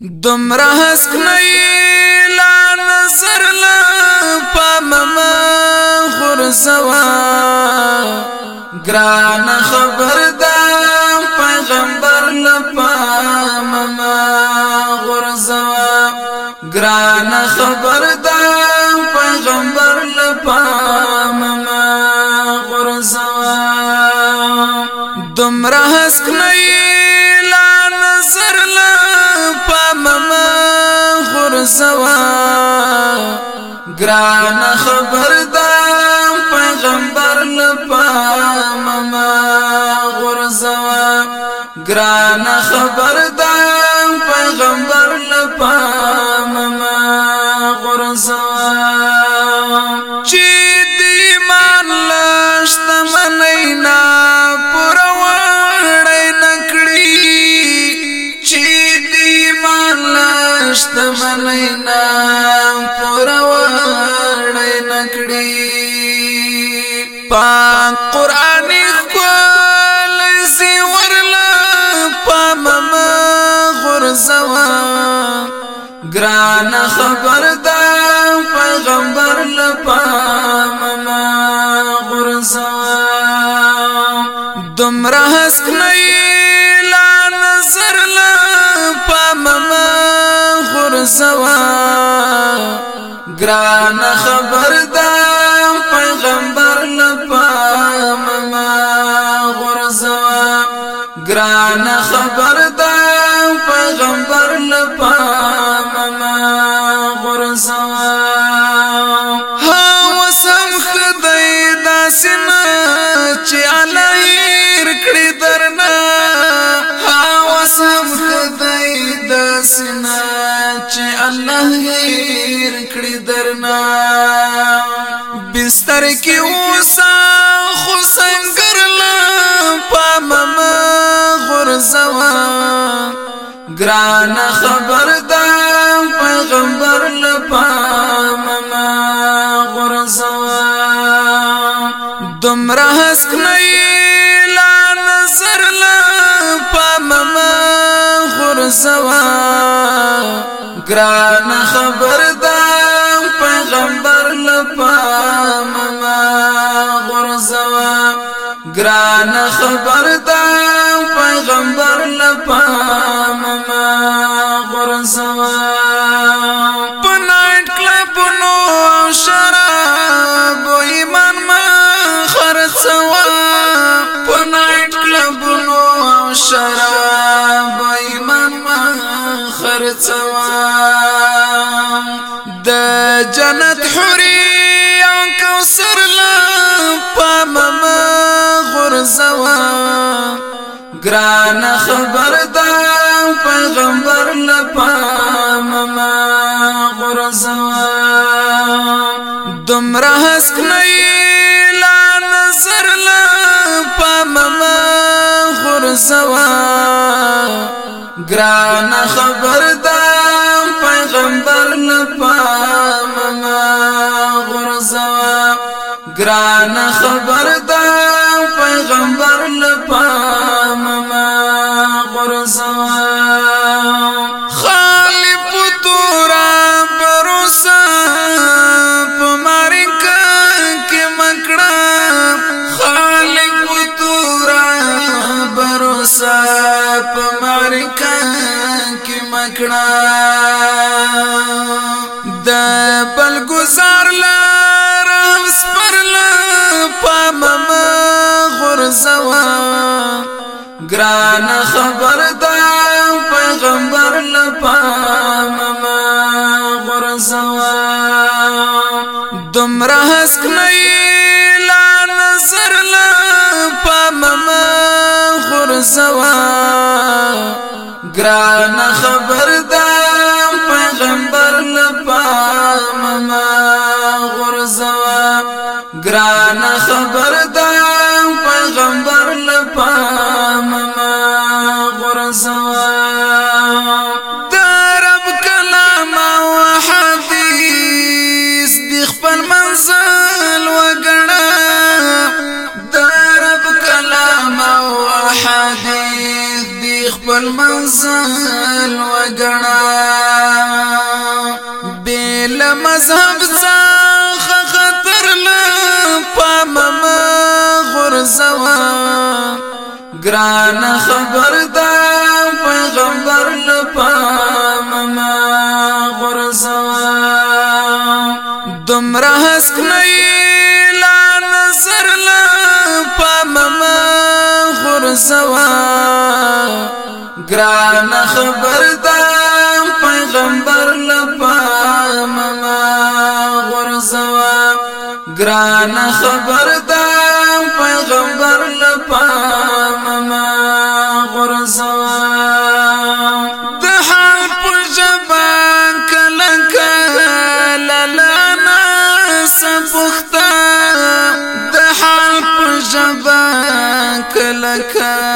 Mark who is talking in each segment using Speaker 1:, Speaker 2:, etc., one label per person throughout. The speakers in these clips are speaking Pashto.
Speaker 1: دمره حسک نه لار نظر لا پمما خرسوا ګران خبردار پیغمبر لا پمما خرسوا ګران خبردار پیغمبر لا پمما خرسوا دمره حسک نه لار نظر لا ورسوا ګران خبردار پیغمبر لپام ما ورسوا ګران خبردار پیغمبر لپام ما ورسوا نا پروان نکړي پاک قران خپل زی ورلا پمم غرزوا ګران خبر دا پیغمبر لپامم غرزوا دمره حسن سوا ګران خبر دا پیغمبر لپام ما غرزوا ګران خبر دا پیغمبر لپام ما غرزوا ها وسم خدای داسنا چې علیر کړی درنا ها وسم خدای داسنا شي الله هیر کړی درنا بستر کې اوسا خو څنګه لا پامم غرزوا ګران خبردار پیغمبر لپامم غرزوا دمره حسک نه لا نظر لا پامم غرزوا ګران خبر دا پیغمبر لپاره مما غرزوا ګران خبر دا پیغمبر لپاره مما غرزوا شراب ایمان ما خرڅوا جنت حوري او کوثر لا پمم غرزوا ګران خبر دا پیغمبر لا پمم غرزوا دمره حسک نه لا نظر لا پمم غرزوا ګران خبر دا ګران خبر دا پیغمبر لپام ما قرزوا خالق تورا بروسا پمارکا کې مکړه خالق تورا بروسا پمارکا کې مکړه ګران خبر دا پیغمبر لپام ما غرزوا دمر حسک نه لا نظر لپام ما غرزوا ګران خبر خپل منزل وګڼا بیل مذهب ځخ خطر نه پام ما غرزوا ګران خبر دا پیغمبر نه پام ما غرزوا دمره حسک نه لا نظر لا پام ما غرزوا گران خبر دا پیغمبر لپا مما غرزوا گران خبر دا پیغمبر لپا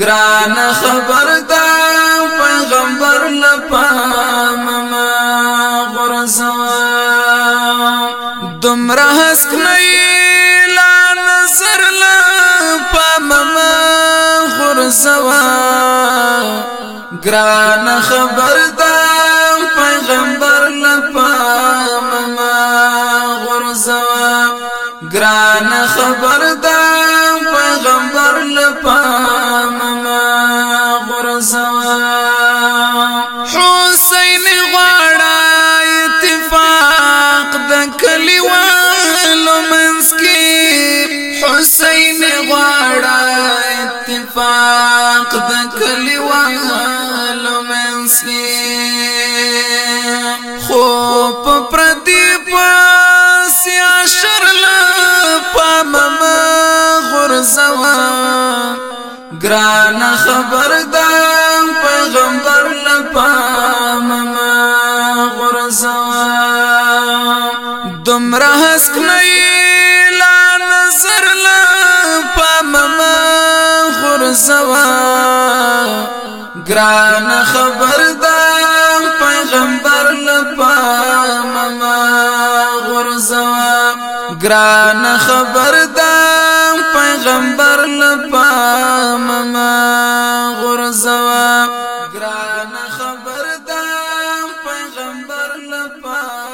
Speaker 1: ګران خبر دا پیغمبر لپام ما غرزا دمره حسک نه لا نظر لپام ما غرزا ګران خبر دا پیغمبر لپام ما غرزا ګران خبر حسین غواړه اتفاق د کلیوالو منس کې حسین غواړه اتفاق د کلیوالو منس کې خو په پردي پاس یا شرل پامه غرزوا ګران خبردار دومره حسک نه لا نظر لا پامما خرزوا ګران خبردار پیغمبر لا پامما خرزوا ګران خبردار پیغمبر لا پامما خرزوا ګران خبردار پیغمبر لا پامما